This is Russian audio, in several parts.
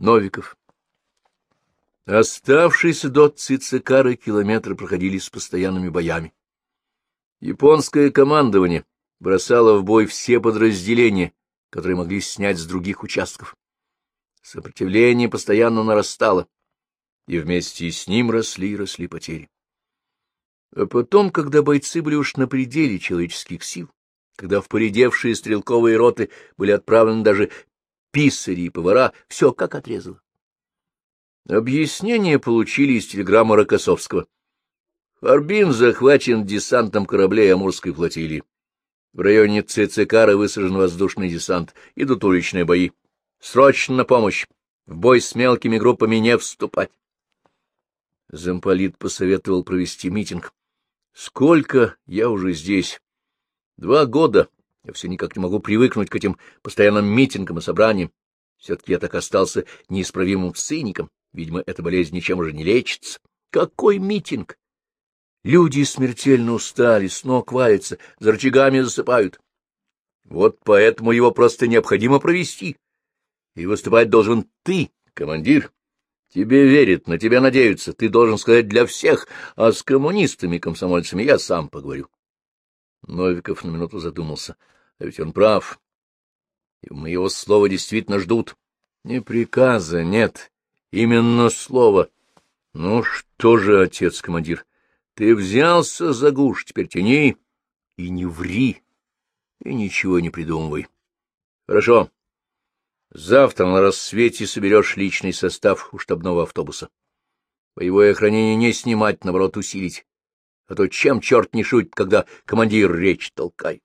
Новиков. Оставшиеся до Цицикары километры проходили с постоянными боями. Японское командование бросало в бой все подразделения, которые могли снять с других участков. Сопротивление постоянно нарастало, и вместе с ним росли и росли потери. А потом, когда бойцы были уж на пределе человеческих сил, когда в стрелковые роты были отправлены даже писари и повара, все как отрезало. Объяснение получили из телеграммы Рокоссовского. Харбин захвачен десантом кораблей Амурской флотилии. В районе Цицикара высажен воздушный десант. Идут уличные бои. Срочно на помощь. В бой с мелкими группами не вступать. Замполит посоветовал провести митинг. Сколько я уже здесь? Два года. Я все никак не могу привыкнуть к этим постоянным митингам и собраниям. Все-таки я так остался неисправимым циником. Видимо, эта болезнь ничем уже не лечится. Какой митинг? Люди смертельно устали, с ног валятся, за рычагами засыпают. Вот поэтому его просто необходимо провести. И выступать должен ты, командир. Тебе верят, на тебя надеются, ты должен сказать для всех, а с коммунистами, комсомольцами я сам поговорю. Новиков на минуту задумался. А ведь он прав. И моего слова действительно ждут. Не приказа, нет, именно слово. Ну что же, отец-командир, ты взялся за гуш, теперь тяни и не ври, и ничего не придумывай. Хорошо. Завтра на рассвете соберешь личный состав у штабного автобуса. Боевое охранение не снимать, наоборот, усилить. А то чем черт не шутит, когда командир речь толкает.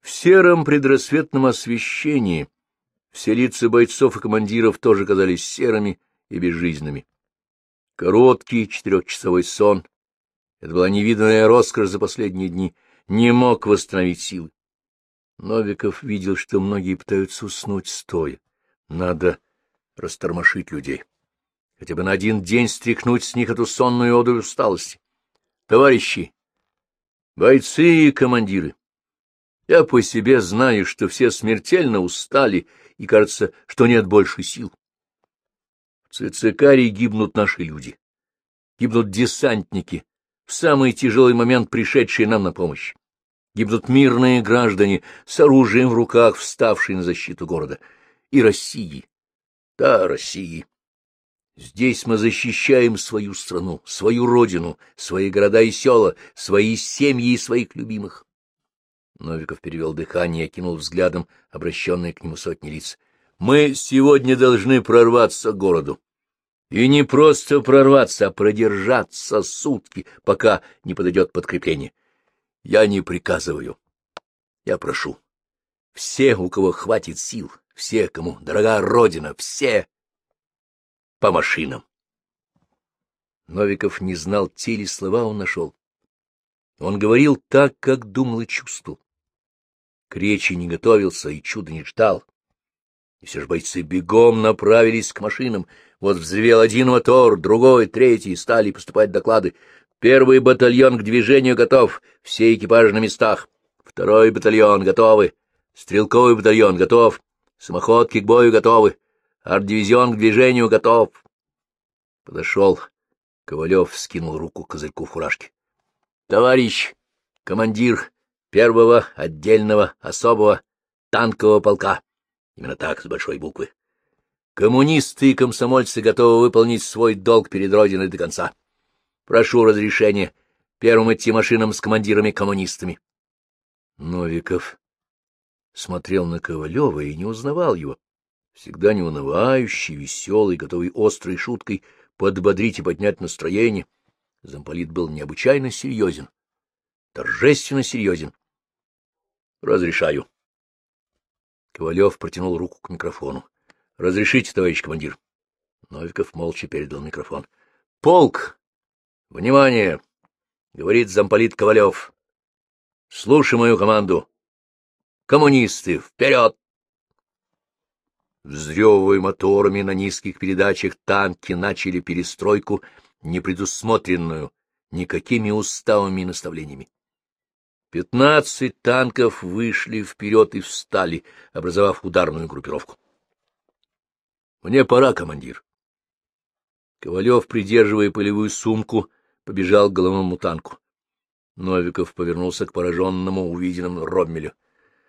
В сером предрассветном освещении все лица бойцов и командиров тоже казались серыми и безжизненными. Короткий четырехчасовой сон — это была невиданная роскошь за последние дни — не мог восстановить силы. Новиков видел, что многие пытаются уснуть стоя. Надо растормошить людей. Хотя бы на один день стряхнуть с них эту сонную оду усталости. Товарищи, бойцы и командиры, я по себе знаю, что все смертельно устали, и кажется, что нет больше сил. В Цицикарии гибнут наши люди. Гибнут десантники, в самый тяжелый момент пришедшие нам на помощь гибнут мирные граждане с оружием в руках, вставшие на защиту города. И России. Да, России. Здесь мы защищаем свою страну, свою родину, свои города и села, свои семьи и своих любимых. Новиков перевел дыхание и окинул взглядом обращенные к нему сотни лиц. Мы сегодня должны прорваться к городу. И не просто прорваться, а продержаться сутки, пока не подойдет подкрепление. Я не приказываю. Я прошу. Все, у кого хватит сил, все, кому дорога Родина, все по машинам. Новиков не знал, те ли слова он нашел. Он говорил так, как думал и чувствовал. К речи не готовился и чуда не ждал. И все же бойцы бегом направились к машинам. Вот взревел один мотор, другой, третий, стали поступать доклады. Первый батальон к движению готов, все экипажи на местах. Второй батальон готовы. Стрелковый батальон готов. Самоходки к бою готовы. Арт-дивизион к движению готов. Подошел. Ковалев скинул руку к козырьку фуражки. — Товарищ командир первого отдельного особого танкового полка. Именно так, с большой буквы. Коммунисты и комсомольцы готовы выполнить свой долг перед Родиной до конца. Прошу разрешения первым идти машинам с командирами-коммунистами. Новиков смотрел на Ковалева и не узнавал его. Всегда неунывающий, веселый, готовый острой шуткой подбодрить и поднять настроение. Замполит был необычайно серьезен, торжественно серьезен. — Разрешаю. Ковалев протянул руку к микрофону. — Разрешите, товарищ командир. Новиков молча передал микрофон. — Полк! Внимание! — говорит замполит Ковалев. — Слушай мою команду. Коммунисты, вперед! Взрёвывая моторами на низких передачах, танки начали перестройку, непредусмотренную никакими уставами и наставлениями. Пятнадцать танков вышли вперед и встали, образовав ударную группировку. — Мне пора, командир. Ковалев, придерживая полевую сумку, побежал к головному танку. Новиков повернулся к пораженному увиденному Роммелю.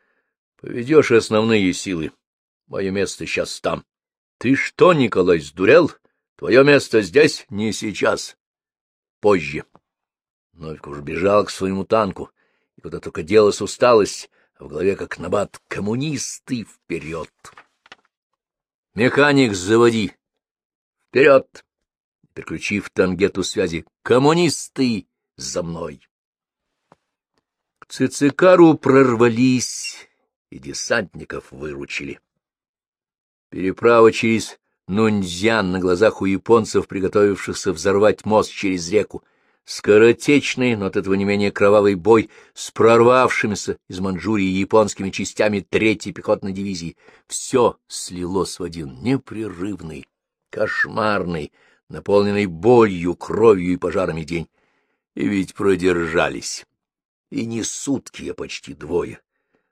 — Поведешь основные силы. Мое место сейчас там. — Ты что, Николай, сдурел? Твое место здесь? Не сейчас. Позже. Новиков уже бежал к своему танку, и куда только делась усталость, а в голове как набат «Коммунисты вперед!» «Механик, заводи!» «Вперед!» Переключив тангету связи «Коммунисты за мной!» К Цицикару прорвались, и десантников выручили. Переправа через Нуньцзян на глазах у японцев, приготовившихся взорвать мост через реку, скоротечный, но от этого не менее кровавый бой с прорвавшимися из Манчжурии японскими частями третьей пехотной дивизии. Все слилось в один непрерывный, кошмарный, наполненный болью, кровью и пожарами день. И ведь продержались. И не сутки, а почти двое.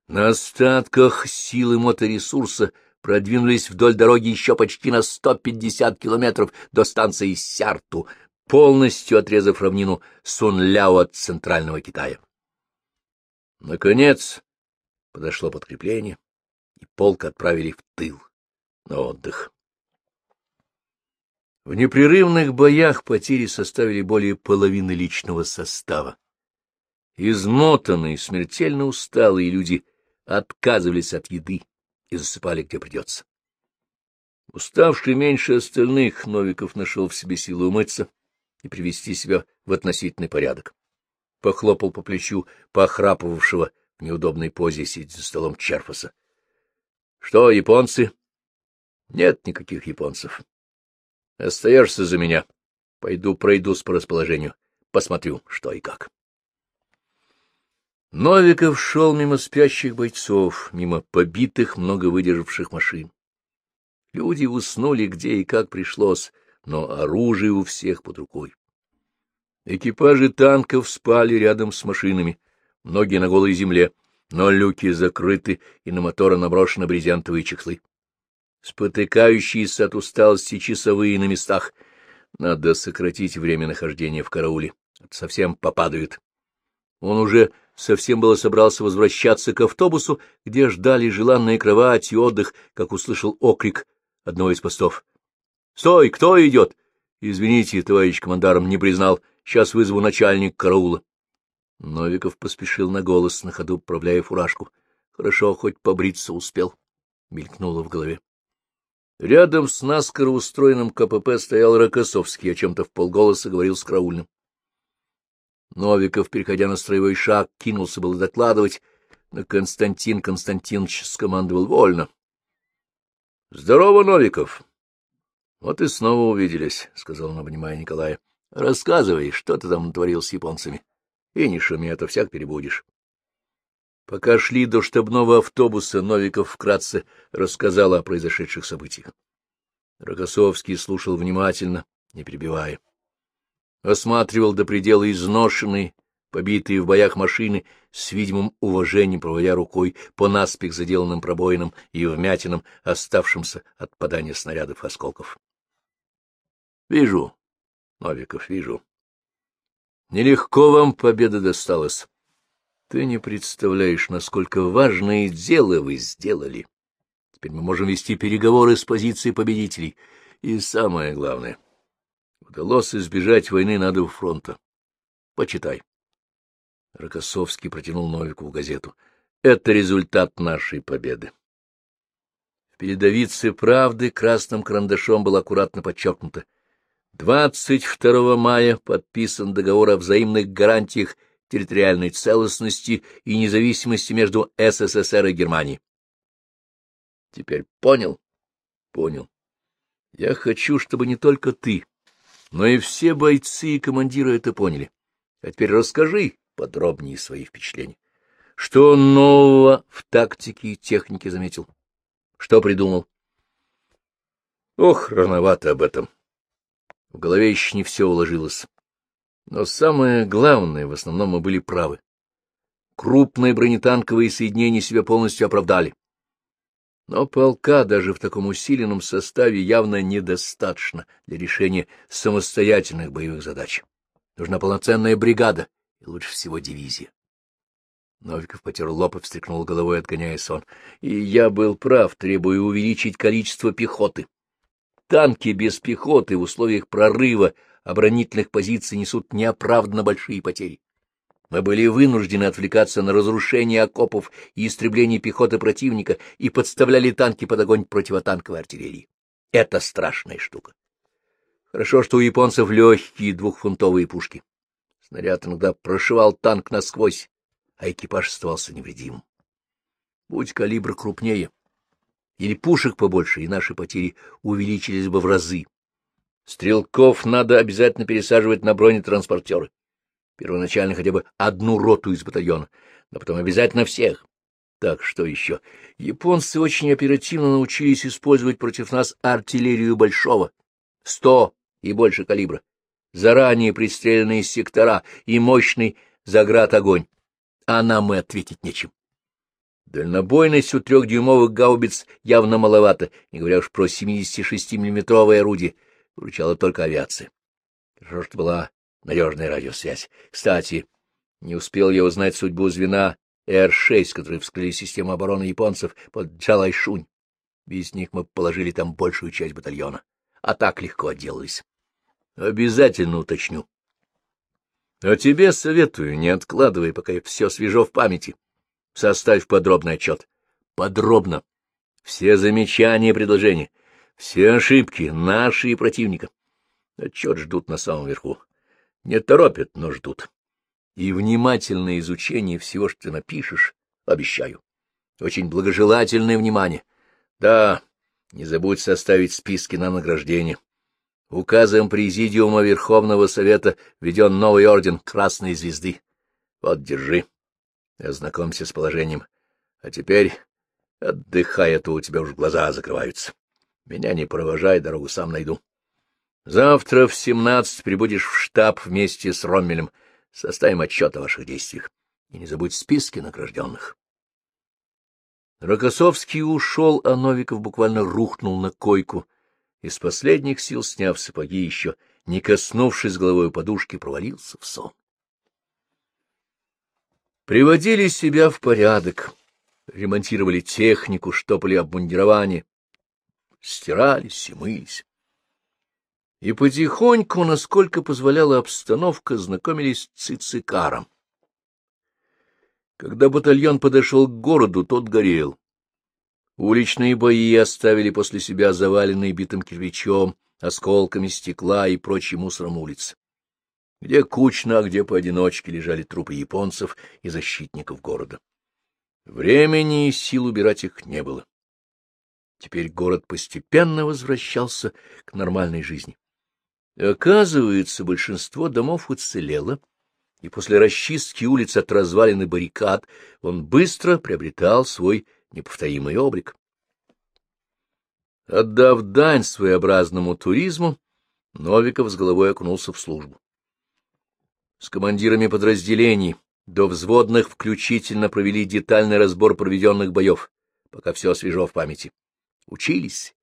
На остатках силы моторесурса продвинулись вдоль дороги еще почти на 150 километров до станции Сярту, полностью отрезав равнину Сунляо от центрального Китая. Наконец подошло подкрепление, и полк отправили в тыл на отдых. В непрерывных боях потери составили более половины личного состава. Измотанные, смертельно усталые люди отказывались от еды и засыпали где придется. Уставший меньше остальных, Новиков нашел в себе силы умыться и привести себя в относительный порядок. Похлопал по плечу похрапывавшего в неудобной позе, сидя за столом Черфаса. — Что, японцы? — Нет никаких японцев. — Остаешься за меня. Пойду пройдусь по расположению. Посмотрю, что и как. Новиков шел мимо спящих бойцов, мимо побитых, много выдержавших машин. Люди уснули где и как пришлось, но оружие у всех под рукой. Экипажи танков спали рядом с машинами, многие на голой земле, но люки закрыты и на моторы наброшены брезентовые чехлы. Спотыкающиеся от усталости часовые на местах. Надо сократить время нахождения в карауле. Совсем попадают. Он уже совсем было собрался возвращаться к автобусу, где ждали желанная кровать и отдых, как услышал окрик одного из постов. — Стой! Кто идет? — Извините, товарищ командарм, не признал. Сейчас вызову начальник караула. Новиков поспешил на голос, на ходу управляя фуражку. Хорошо, хоть побриться успел. Мелькнуло в голове. Рядом с наскоро устроенным КПП стоял Рокоссовский, о чем-то в полголоса говорил с караульным. Новиков, переходя на строевой шаг, кинулся было докладывать, но Константин Константинович скомандовал вольно. — Здорово, Новиков! — Вот и снова увиделись, — сказал он, обнимая Николая. — Рассказывай, что ты там натворил с японцами. И не шуми, а то всяк перебудешь. Пока шли до штабного автобуса, Новиков вкратце рассказал о произошедших событиях. Рокоссовский слушал внимательно, не перебивая. Осматривал до предела изношенные, побитые в боях машины, с видимым уважением проводя рукой по наспех заделанным пробоинам и вмятинам, оставшимся от падания снарядов осколков. — Вижу, Новиков, вижу. Нелегко вам победа досталась. Ты не представляешь, насколько важное дело вы сделали. Теперь мы можем вести переговоры с позиции победителей. И самое главное, удалось избежать войны на двух фронта. Почитай. Рокоссовский протянул Новикову газету. Это результат нашей победы. В передовице «Правды» красным карандашом было аккуратно подчеркнуто. 22 мая подписан договор о взаимных гарантиях территориальной целостности и независимости между СССР и Германией. Теперь понял? Понял. Я хочу, чтобы не только ты, но и все бойцы и командиры это поняли. А теперь расскажи, подробнее свои впечатления. Что нового в тактике и технике заметил? Что придумал? Ох, рановато об этом. В голове еще не все уложилось. Но самое главное, в основном мы были правы. Крупные бронетанковые соединения себя полностью оправдали. Но полка даже в таком усиленном составе явно недостаточно для решения самостоятельных боевых задач. Нужна полноценная бригада и лучше всего дивизия. Новиков потер лоб и встряхнул головой, отгоняя сон. И я был прав, требуя увеличить количество пехоты. Танки без пехоты в условиях прорыва оборонительных позиций несут неоправданно большие потери. Мы были вынуждены отвлекаться на разрушение окопов и истребление пехоты противника и подставляли танки под огонь противотанковой артиллерии. Это страшная штука. Хорошо, что у японцев легкие двухфунтовые пушки. Снаряд иногда прошивал танк насквозь, а экипаж оставался невредимым. Будь калибр крупнее или пушек побольше, и наши потери увеличились бы в разы. Стрелков надо обязательно пересаживать на бронетранспортеры. Первоначально хотя бы одну роту из батальона, но потом обязательно всех. Так, что еще? Японцы очень оперативно научились использовать против нас артиллерию большого, сто и больше калибра, заранее пристреленные сектора и мощный заград огонь а нам и ответить нечем. Дальнобойность у трехдюймовых гаубиц явно маловато, не говоря уж про 76-миллиметровое орудие, выручала только авиация. Хорошо, что была надежная радиосвязь. Кстати, не успел я узнать судьбу звена Р-6, которые вскрыли систему обороны японцев под Джалайшунь. Без них мы положили там большую часть батальона, а так легко отделались. Обязательно уточню. А тебе советую, не откладывай, пока все свежо в памяти. Составь подробный отчет. Подробно. Все замечания и предложения, все ошибки, наши и противника. Отчет ждут на самом верху. Не торопят, но ждут. И внимательное изучение всего, что ты напишешь, обещаю. Очень благожелательное внимание. Да, не забудь составить списки на награждение. Указом Президиума Верховного Совета введен новый орден Красной Звезды. Вот, держи. Ознакомься с положением. А теперь отдыхай, а то у тебя уж глаза закрываются. Меня не провожай, дорогу сам найду. Завтра в семнадцать прибудешь в штаб вместе с Роммелем. Составим отчет о ваших действиях. И не забудь списки награжденных. Рокоссовский ушел, а Новиков буквально рухнул на койку — из последних сил, сняв сапоги, еще не коснувшись головой подушки, провалился в сон. Приводили себя в порядок, ремонтировали технику, штопали обмундирование, стирались и мылись. И потихоньку, насколько позволяла обстановка, знакомились с Цицикаром. Когда батальон подошел к городу, тот горел. Уличные бои оставили после себя заваленные битым кирпичом, осколками стекла и прочим мусором улиц. Где кучно, а где поодиночке лежали трупы японцев и защитников города. Времени и сил убирать их не было. Теперь город постепенно возвращался к нормальной жизни. Оказывается, большинство домов уцелело, и после расчистки улиц от развалин и баррикад он быстро приобретал свой неповторимый облик. Отдав дань своеобразному туризму, Новиков с головой окунулся в службу. С командирами подразделений до взводных включительно провели детальный разбор проведенных боев, пока все свежо в памяти. Учились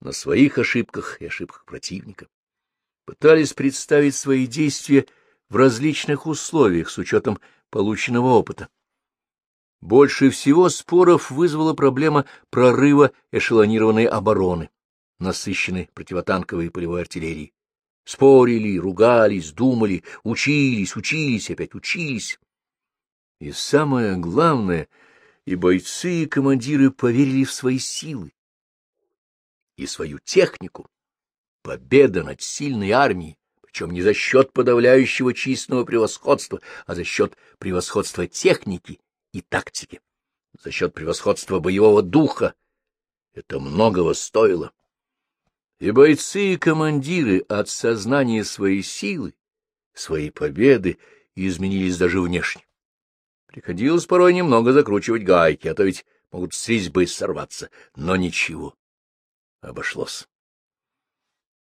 на своих ошибках и ошибках противника. Пытались представить свои действия в различных условиях с учетом полученного опыта. Больше всего споров вызвала проблема прорыва эшелонированной обороны, насыщенной противотанковой и полевой артиллерией. Спорили, ругались, думали, учились, учились, опять учились. И самое главное, и бойцы, и командиры поверили в свои силы и свою технику. Победа над сильной армией, причем не за счет подавляющего численного превосходства, а за счет превосходства техники и тактики, за счет превосходства боевого духа. Это многого стоило. И бойцы, и командиры от сознания своей силы, своей победы изменились даже внешне. Приходилось порой немного закручивать гайки, а то ведь могут с резьбы сорваться, но ничего, обошлось.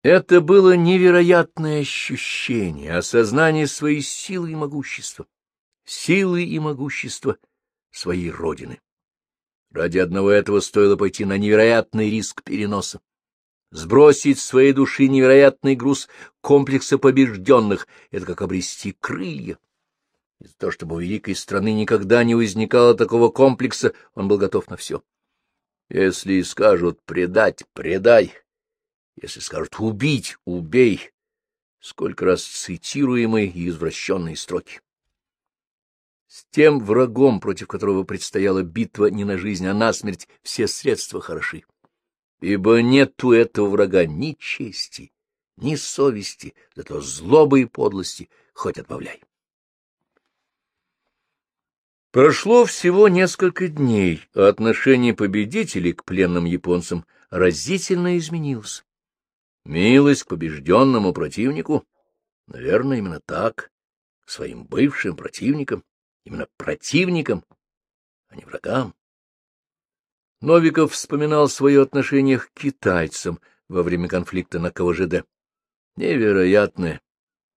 Это было невероятное ощущение, осознание своей силы и могущества силы и могущества своей родины. Ради одного этого стоило пойти на невероятный риск переноса. Сбросить с своей души невероятный груз комплекса побежденных — это как обрести крылья. Из-за того, чтобы у великой страны никогда не возникало такого комплекса, он был готов на все. Если скажут «предать» — «предай», если скажут «убить» — «убей», сколько раз цитируемые и извращенные строки. С тем врагом, против которого предстояла битва не на жизнь, а на смерть, все средства хороши. Ибо нет у этого врага ни чести, ни совести, зато злобы и подлости хоть отбавляй. Прошло всего несколько дней, а отношение победителей к пленным японцам разительно изменилось. Милость к побежденному противнику, наверное, именно так, своим бывшим противникам, именно противникам, а не врагам. Новиков вспоминал свое отношение к китайцам во время конфликта на КВЖД. Невероятное,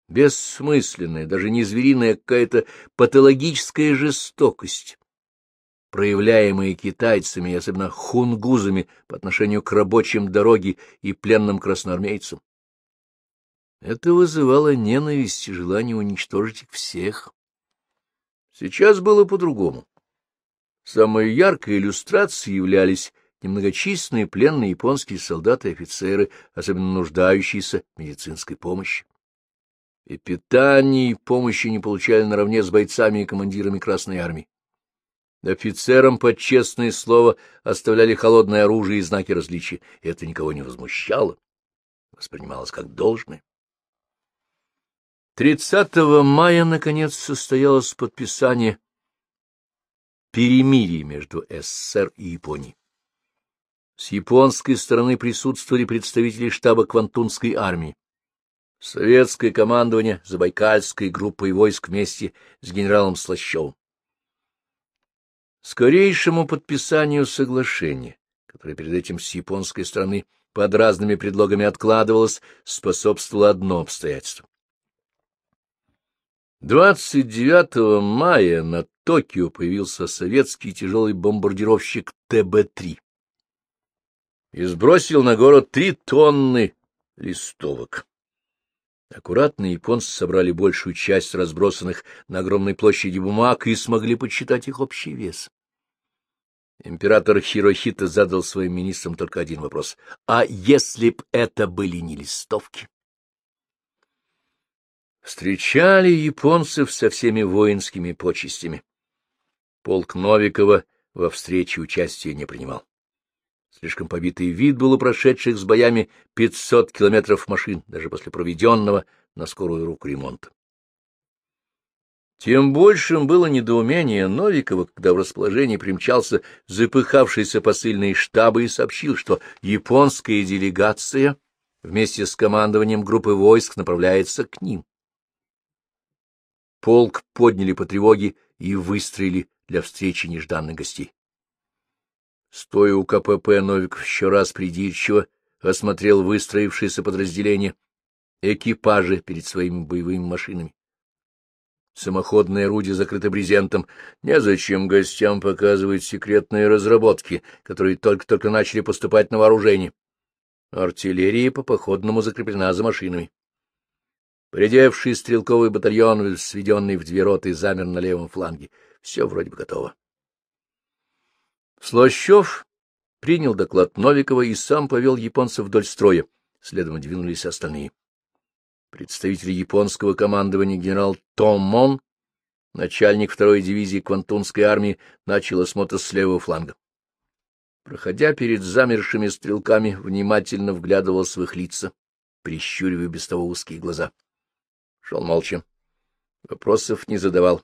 бессмысленная, даже не звериная, какая-то патологическая жестокость, проявляемая китайцами, особенно хунгузами, по отношению к рабочим дороги и пленным красноармейцам. Это вызывало ненависть и желание уничтожить их всех. Сейчас было по-другому. Самой яркой иллюстрацией являлись немногочисленные пленные японские солдаты и офицеры, особенно нуждающиеся в медицинской помощи. И питания, и помощи не получали наравне с бойцами и командирами Красной Армии. Офицерам под честное слово оставляли холодное оружие и знаки различия, и это никого не возмущало, воспринималось как должное. 30 мая, наконец, состоялось подписание перемирия между СССР и Японией. С японской стороны присутствовали представители штаба Квантунской армии. Советское командование Забайкальской группой войск вместе с генералом Слащевым. Скорейшему подписанию соглашения, которое перед этим с японской стороны под разными предлогами откладывалось, способствовало одно обстоятельство. 29 мая на Токио появился советский тяжелый бомбардировщик ТБ-3 и сбросил на город три тонны листовок. Аккуратные японцы собрали большую часть разбросанных на огромной площади бумаг и смогли подсчитать их общий вес. Император Хирохита задал своим министрам только один вопрос. А если б это были не листовки? Встречали японцев со всеми воинскими почестями. Полк Новикова во встрече участия не принимал. Слишком побитый вид был у прошедших с боями 500 километров машин, даже после проведенного на скорую руку ремонта. Тем большим было недоумение Новикова, когда в расположении примчался запыхавшийся посыльный штаба и сообщил, что японская делегация вместе с командованием группы войск направляется к ним. Полк подняли по тревоге и выстроили для встречи нежданных гостей. Стоя у КПП, Новиков еще раз придирчиво осмотрел выстроившееся подразделение, экипажи перед своими боевыми машинами. Самоходные орудия закрыты брезентом. Незачем гостям показывать секретные разработки, которые только-только начали поступать на вооружение. Артиллерия по походному закреплена за машинами. Придевший стрелковый батальон, сведенный в две роты, замер на левом фланге. Все вроде бы готово. Слащев принял доклад Новикова и сам повел японцев вдоль строя. Следом двинулись остальные. Представитель японского командования генерал Томмон, начальник второй дивизии Квантунской армии, начал осмотр с левого фланга. Проходя перед замершими стрелками, внимательно вглядывался в их лица, прищуривая без того узкие глаза. Шел молча. Вопросов не задавал.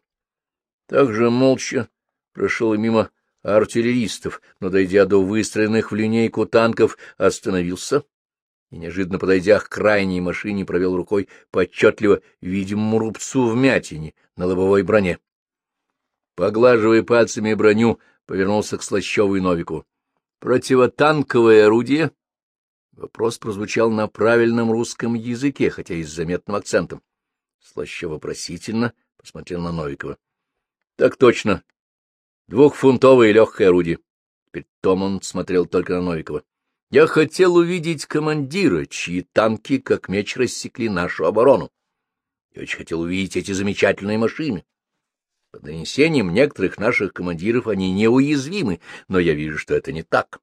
Также молча прошел и мимо артиллеристов, но, дойдя до выстроенных в линейку танков, остановился и, неожиданно подойдя к крайней машине, провел рукой по отчетливо видимому рубцу вмятине на лобовой броне. Поглаживая пальцами броню, повернулся к Слащеву и Новику. — Противотанковое орудие? Вопрос прозвучал на правильном русском языке, хотя и с заметным акцентом. Слащев вопросительно посмотрел на Новикова. — Так точно, Двухфунтовое легкое орудие. Теперь Томон смотрел только на Новикова. — Я хотел увидеть командира, чьи танки, как меч, рассекли нашу оборону. Я очень хотел увидеть эти замечательные машины. По донесениям некоторых наших командиров они неуязвимы, но я вижу, что это не так.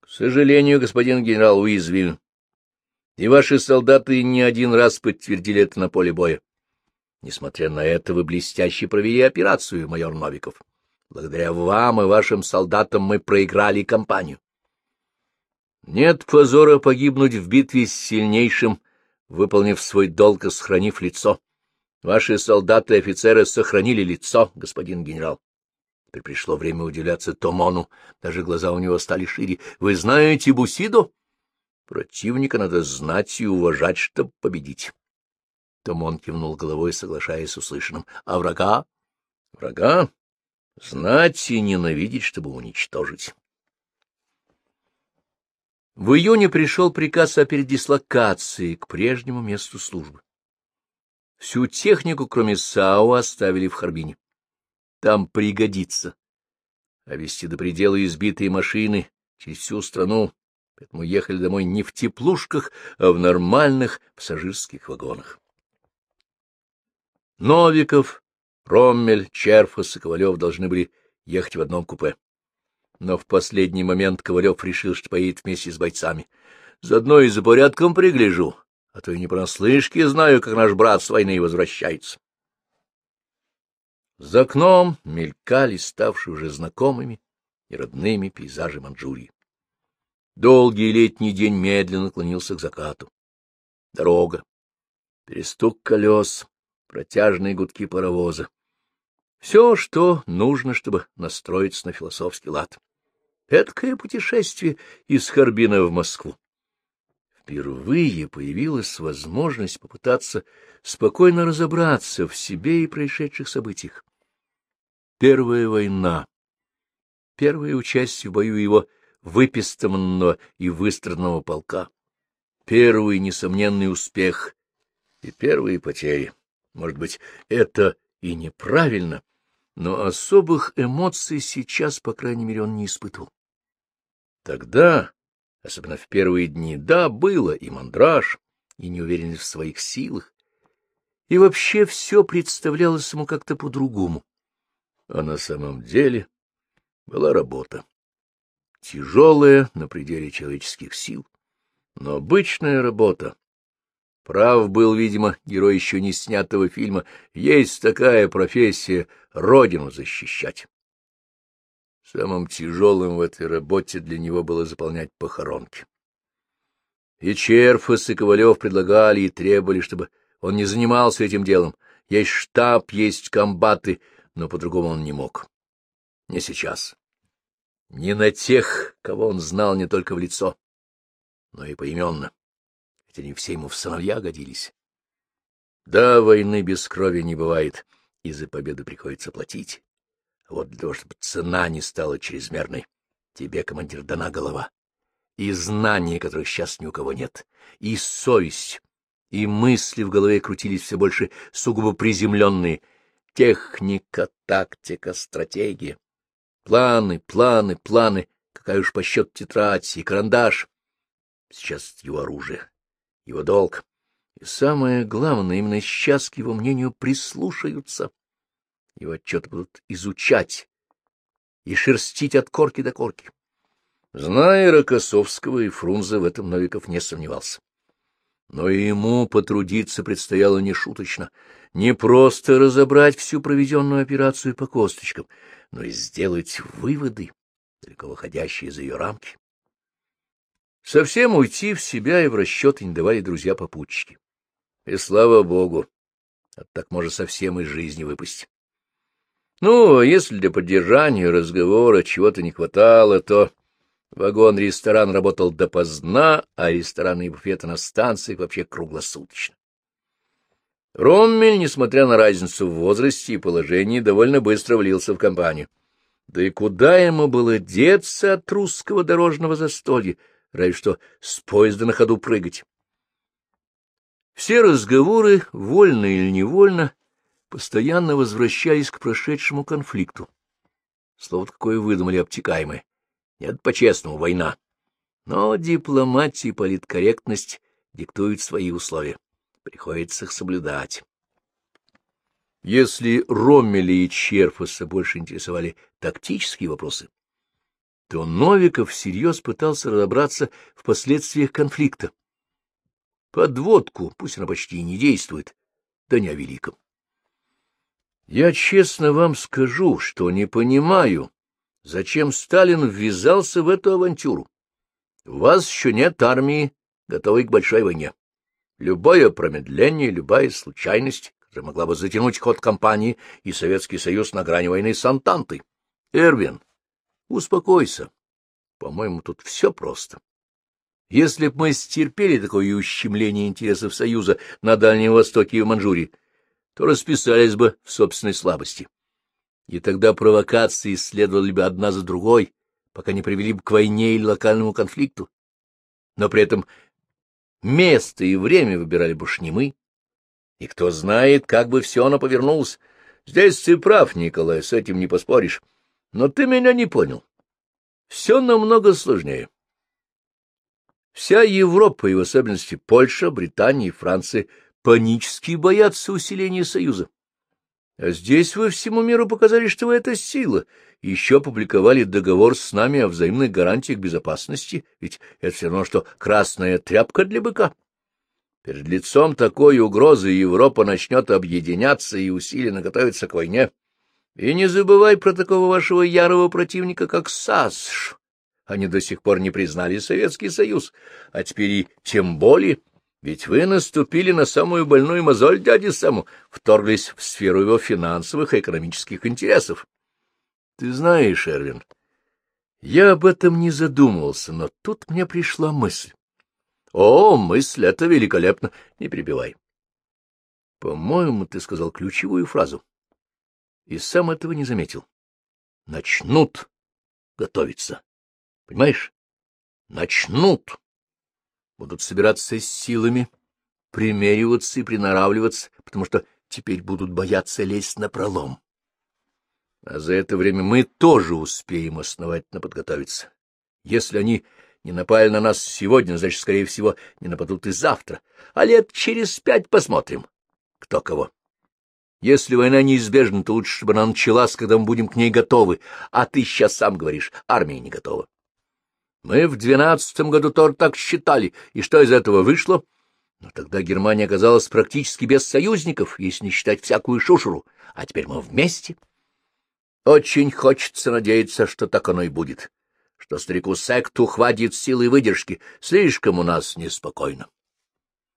К сожалению, господин генерал уязвим. И ваши солдаты не один раз подтвердили это на поле боя. Несмотря на это, вы блестяще провели операцию, майор Новиков. Благодаря вам и вашим солдатам мы проиграли кампанию. Нет позора погибнуть в битве с сильнейшим, выполнив свой долг и сохранив лицо. Ваши солдаты и офицеры сохранили лицо, господин генерал. Теперь пришло время удивляться Томону. Даже глаза у него стали шире. Вы знаете Бусидо? Противника надо знать и уважать, чтобы победить. Томон кивнул головой, соглашаясь с услышанным. А врага? Врага? Знать и ненавидеть, чтобы уничтожить. В июне пришел приказ о передислокации к прежнему месту службы. Всю технику, кроме САУ, оставили в Харбине. Там пригодится. А вести до предела избитые машины через всю страну, поэтому ехали домой не в теплушках, а в нормальных пассажирских вагонах. Новиков, Роммель, Черфас и Ковалев должны были ехать в одном купе. Но в последний момент Ковалев решил, что поедет вместе с бойцами. Заодно и за порядком пригляжу, а то и не понаслышке знаю, как наш брат с войны возвращается. За окном мелькали ставшие уже знакомыми и родными пейзажи Манчжурии. Долгий летний день медленно клонился к закату. Дорога, перестук колес, протяжные гудки паровоза. Все, что нужно, чтобы настроиться на философский лад. Эдкое путешествие из Харбина в Москву впервые появилась возможность попытаться спокойно разобраться в себе и происшедших событиях. Первая война, первое участие в бою его выпистованного и выстраданного полка, первый несомненный успех и первые потери. Может быть, это и неправильно, но особых эмоций сейчас, по крайней мере, он не испытывал. Тогда особенно в первые дни, да, было и мандраж, и неуверенность в своих силах, и вообще все представлялось ему как-то по-другому. А на самом деле была работа. Тяжелая, на пределе человеческих сил, но обычная работа. Прав был, видимо, герой еще не снятого фильма. Есть такая профессия — родину защищать. Самым тяжелым в этой работе для него было заполнять похоронки. И Черфас, и Ковалев предлагали и требовали, чтобы он не занимался этим делом. Есть штаб, есть комбаты, но по-другому он не мог. Не сейчас. Не на тех, кого он знал не только в лицо, но и поименно. Ведь они все ему в сыновья годились. Да, войны без крови не бывает, и за победу приходится платить. Вот для того, чтобы цена не стала чрезмерной, тебе, командир, дана голова. И знания, которых сейчас ни у кого нет, и совесть, и мысли в голове крутились все больше сугубо приземленные. Техника, тактика, стратегия. Планы, планы, планы. Какая уж по счету тетрадь и карандаш. Сейчас его оружие, его долг. И самое главное, именно сейчас к его мнению прислушаются. Его отчеты будут изучать и шерстить от корки до корки. Зная Рокоссовского и Фрунзе, в этом Новиков не сомневался. Но и ему потрудиться предстояло нешуточно, не просто разобрать всю проведенную операцию по косточкам, но и сделать выводы, далеко выходящие за ее рамки. Совсем уйти в себя и в расчеты не давали друзья-попутчики. И слава богу, а так может совсем из жизни выпасть. Ну, если для поддержания разговора чего-то не хватало, то вагон-ресторан работал допоздна, а рестораны и буфеты на станциях вообще круглосуточно. Роммель, несмотря на разницу в возрасте и положении, довольно быстро влился в компанию. Да и куда ему было деться от русского дорожного застолья, разве что с поезда на ходу прыгать? Все разговоры, вольно или невольно, постоянно возвращались к прошедшему конфликту. Слово какое выдумали обтекаемое. Нет, по-честному, война. Но дипломатия и политкорректность диктуют свои условия. Приходится их соблюдать. Если Роммеля и Черфаса больше интересовали тактические вопросы, то Новиков всерьез пытался разобраться в последствиях конфликта. Подводку, пусть она почти и не действует, да не о великом. Я честно вам скажу, что не понимаю, зачем Сталин ввязался в эту авантюру. У вас еще нет армии, готовой к большой войне. Любое промедление, любая случайность, которая могла бы затянуть ход кампании и Советский Союз на грани войны с Антантой. Эрвин, успокойся. По-моему, тут все просто. Если б мы стерпели такое ущемление интересов Союза на Дальнем Востоке и в Манчжурии, то расписались бы в собственной слабости. И тогда провокации следовали бы одна за другой, пока не привели бы к войне или локальному конфликту. Но при этом место и время выбирали бы не мы. И кто знает, как бы все оно повернулось. Здесь ты прав, Николай, с этим не поспоришь. Но ты меня не понял. Все намного сложнее. Вся Европа, и в особенности Польша, Британия и Франция, панически боятся усиления Союза. А здесь вы всему миру показали, что вы — это сила, еще опубликовали договор с нами о взаимных гарантиях безопасности, ведь это все равно, что красная тряпка для быка. Перед лицом такой угрозы Европа начнет объединяться и усиленно готовиться к войне. И не забывай про такого вашего ярого противника, как САСШ. Они до сих пор не признали Советский Союз, а теперь и тем более, ведь вы наступили на самую больную мозоль дяди Саму, вторглись в сферу его финансовых и экономических интересов. Ты знаешь, Эрвин, я об этом не задумывался, но тут мне пришла мысль. О, мысль, это великолепно, не прибивай. По-моему, ты сказал ключевую фразу. И сам этого не заметил. Начнут готовиться. Понимаешь? Начнут. Будут собираться с силами, примериваться и приноравливаться, потому что теперь будут бояться лезть на пролом. А за это время мы тоже успеем основательно подготовиться. Если они не напали на нас сегодня, значит, скорее всего, не нападут и завтра. А лет через пять посмотрим, кто кого. Если война неизбежна, то лучше, чтобы она началась, когда мы будем к ней готовы. А ты сейчас сам говоришь, армия не готова. Мы в двенадцатом году тоже так считали, и что из этого вышло? Но тогда Германия оказалась практически без союзников, если не считать всякую шушеру, а теперь мы вместе. Очень хочется надеяться, что так оно и будет, что старику Секту хватит силы и выдержки, слишком у нас неспокойно.